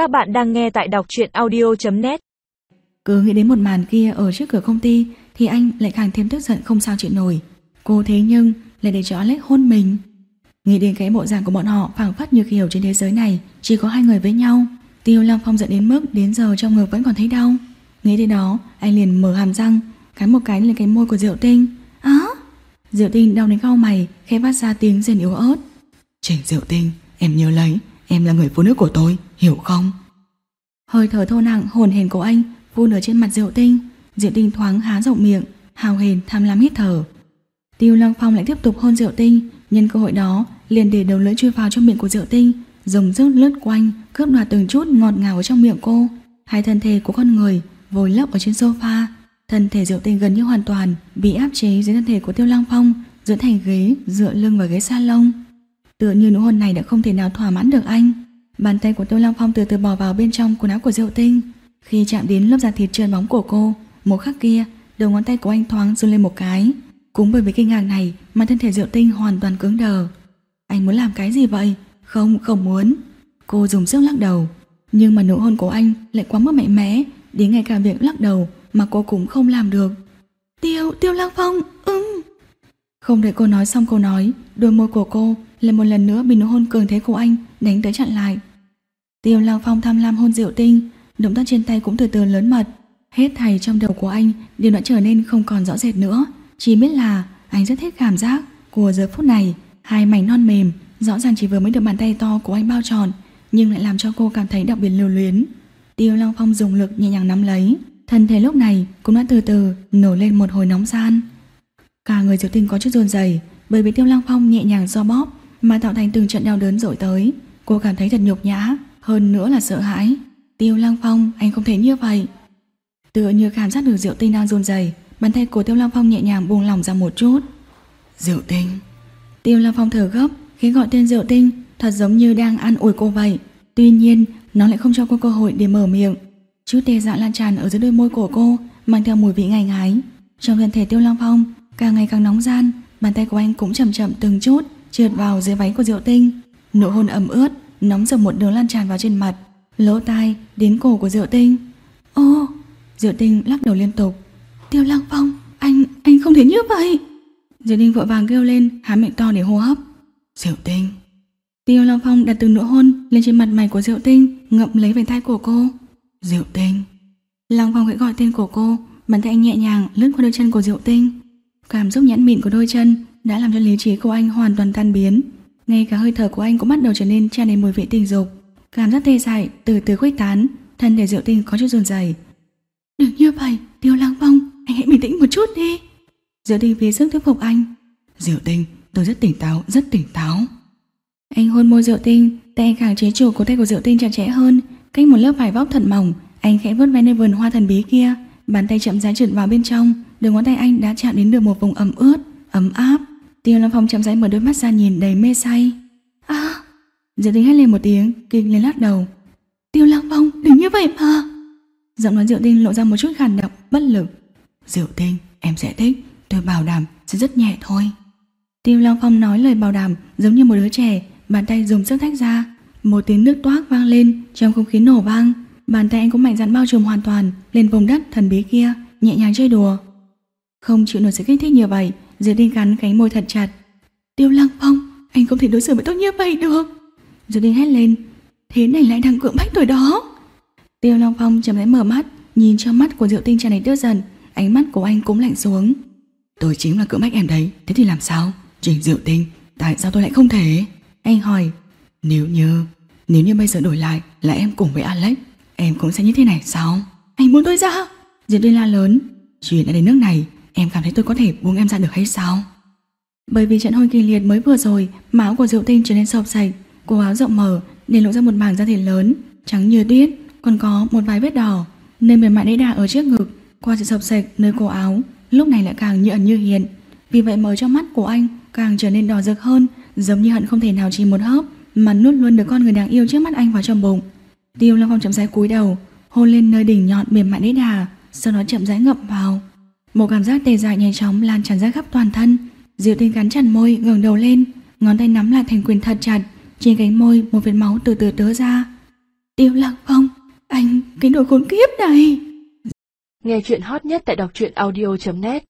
Các bạn đang nghe tại đọc truyện audio.net Cứ nghĩ đến một màn kia ở trước cửa công ty thì anh lại càng thêm tức giận không sao chịu nổi. Cô thế nhưng lại để cho Alex hôn mình. Nghĩ đến cái bộ dạng của bọn họ phảng phất như kiểu trên thế giới này chỉ có hai người với nhau. Tiêu long Phong giận đến mức đến giờ trong ngực vẫn còn thấy đau. Nghĩ đến đó, anh liền mở hàm răng, cắn một cái lên cái môi của Diệu Tinh. Á! Diệu Tinh đau đến cau mày, khẽ phát ra tiếng rên yếu ớt. Trình Diệu Tinh, em nhớ lấy, em là người phụ nữ của tôi, hiểu không? Hơi thở thô nặng hồn hển của anh vun ở trên mặt Diệu Tinh. Diệu Tinh thoáng há rộng miệng, hào hền tham lam hít thở. Tiêu Lăng Phong lại tiếp tục hôn Diệu Tinh, nhân cơ hội đó liền để đầu lưỡi chui vào trong miệng của Diệu Tinh, dùng rớt lướt quanh, cướp đoạt từng chút ngọt ngào ở trong miệng cô. Hai thân thể của con người vùi lấp ở trên sofa, thân thể Diệu Tinh gần như hoàn toàn bị áp chế dưới thân thể của Tiêu Lăng Phong, dựa thành ghế, dựa lưng vào ghế salon. Tựa như nụ hôn này đã không thể nào thỏa mãn được anh. Bàn tay của Tiêu long Phong từ từ bò vào bên trong quần áo của Diệu Tinh. Khi chạm đến lớp da thịt trơn bóng của cô, một khắc kia, đầu ngón tay của anh thoáng run lên một cái. Cũng bởi vì kinh ngạc này mà thân thể Diệu Tinh hoàn toàn cứng đờ. Anh muốn làm cái gì vậy? Không, không muốn. Cô dùng sức lắc đầu. Nhưng mà nụ hôn của anh lại quá mức mạnh mẽ, đến ngay cả việc lắc đầu mà cô cũng không làm được. Tiêu, Tiêu Lăng Phong, ưng. Không đợi cô nói xong câu nói, đôi môi của cô lại một lần nữa bị nụ hôn cường thế của anh đánh tới chặn lại. Tiêu Lăng Phong tham lam hôn Diệu Tinh, động tác trên tay cũng từ từ lớn mật. Hết thảy trong đầu của anh đều đã trở nên không còn rõ rệt nữa, chỉ biết là anh rất thích cảm giác của giờ phút này, hai mảnh non mềm, rõ ràng chỉ vừa mới được bàn tay to của anh bao tròn, nhưng lại làm cho cô cảm thấy đặc biệt lưu luyến. Tiêu Lăng Phong dùng lực nhẹ nhàng nắm lấy, thân thể lúc này cũng đã từ từ nổi lên một hồi nóng gian. Cả người Diệu Tinh có chút run rẩy, bởi vì Tiêu Lăng Phong nhẹ nhàng do bóp mà tạo thành từng trận đau đớn dội tới. Cô cảm thấy thật nhục nhã, hơn nữa là sợ hãi. Tiêu Lăng Phong, anh không thể như vậy. Tựa như cảm giác được Diệu Tinh đang run rẩy, bàn tay của Tiêu Lăng Phong nhẹ nhàng buông lỏng ra một chút. Diệu Tinh. Tiêu Lăng Phong thở gấp, khi gọi tên Diệu Tinh, thật giống như đang an ủi cô vậy. Tuy nhiên, nó lại không cho cô cơ hội để mở miệng. Chút tê dại lan tràn ở dưới đôi môi của cô, mang theo mùi vị ngành ngái. Trong thân thể Tiêu Lăng Phong, càng ngày càng nóng gian, bàn tay của anh cũng chậm chậm từng chút trượt vào dưới váy của Diệu Tinh. Nụ hôn ẩm ướt, nóng rực một đường lan tràn vào trên mặt, lỗ tai đến cổ của Diệu Tinh. Ô, Diệu Tinh lắc đầu liên tục. Tiêu Lăng Phong, anh, anh không thể như vậy. Diệu Tinh vội vàng kêu lên, há miệng to để hô hấp. Diệu Tinh. Tiêu Lăng Phong đặt từng nụ hôn lên trên mặt mày của Diệu Tinh, ngậm lấy vành tay của cô. Diệu Tinh. Lăng Phong khẽ gọi tên của cô, bàn tay anh nhẹ nhàng lướt qua đôi chân của Diệu Tinh. Cảm xúc nhẫn mịn của đôi chân đã làm cho lý trí của anh hoàn toàn tan biến. Ngay cả hơi thở của anh cũng bắt đầu trở nên tràn đầy mùi vị tình dục. Cảm giác tê dại từ từ khuếch tán, thân thể Diệu Tinh có chút run rẩy. Đừng như vậy, Tiêu Lăng Phong, anh hãy bình tĩnh một chút đi. Diệu Tinh phía sức thuyết phục anh. Diệu Tinh, tôi rất tỉnh táo, rất tỉnh táo. Anh hôn môi Diệu Tinh, tay anh càng chế chủ cổ tay của Diệu Tinh chặt chẽ hơn, cách một lớp vải vóc thật mỏng, anh khẽ vớt ve nơi vườn hoa thần bí kia, bàn tay chậm rãi trượt vào bên trong, đường ngón tay anh đã chạm đến được một vùng ẩm ướt, ấm áp. Tiêu Lâm Phong chậm rãi mở đôi mắt ra nhìn đầy mê say. À! Diệu Tinh hét lên một tiếng, kinh lên lắc đầu. Tiêu Lăng Phong, đừng như vậy mà. Giọng nói Diệu Tinh lộ ra một chút khàn độc, bất lực. Diệu Tinh, em sẽ thích, tôi bảo đảm sẽ rất nhẹ thôi. Tiêu Lăng Phong nói lời bảo đảm giống như một đứa trẻ, bàn tay dùng sức thách ra. Một tiếng nước toát vang lên, trong không khí nổ vang. Bàn tay anh cũng mạnh dạn bao trùm hoàn toàn lên vùng đất thần bí kia, nhẹ nhàng chơi đùa. Không chịu nổi sự kích thích như vậy, Diệu Tinh cắn cánh môi thật chặt. Tiêu Lăng Phong, anh không thể đối xử với tôi như vậy được. Diệu Tinh hét lên, thế này lại đang cưỡng bách tôi đó. Tiêu Lăng Phong chậm rãi mở mắt, nhìn trong mắt của Diệu Tinh tràn đầy tức giận, ánh mắt của anh cũng lạnh xuống. Tôi chính là cưỡng bách em đấy, thế thì làm sao? Trình Diệu Tinh, tại sao tôi lại không thể? Anh hỏi, nếu như, nếu như bây giờ đổi lại là em cùng với Alex, em cũng sẽ như thế này sao? Anh muốn tôi ra? Diệu Tinh la lớn, chuyện đã đến nước này, em cảm thấy tôi có thể buông em ra được hay sao? Bởi vì trận hôn kỳ liệt mới vừa rồi, máu của Diệu Tinh trở nên sọc sạch, cổ áo rộng mở để lộ ra một mảng da thịt lớn, trắng như tuyết, còn có một vài vết đỏ. Nơi mềm mại đế đà ở trước ngực, qua sự sọc sạch nơi cổ áo, lúc này lại càng như ẩn như hiện. Vì vậy mở trong mắt của anh càng trở nên đỏ rực hơn, giống như hận không thể nào chỉ một hớp mà nuốt luôn được con người đáng yêu trước mắt anh vào trong bụng. Tiêu long Phong chậm rãi cúi đầu, hôn lên nơi đỉnh nhọn mềm mại đế đà, sau đó chậm rãi ngậm vào. Một cảm giác tê dại nhanh chóng lan tràn ra khắp toàn thân. Diệu Tinh cắn chặt môi, ngẩng đầu lên, ngón tay nắm lại thành quyền thật chặt, trên cánh môi một vệt máu từ từ tứa ra. Tiêu Lạc Phong, anh, cái đồ khốn kiếp này. Nghe chuyện hot nhất tại đọc truyện audio.net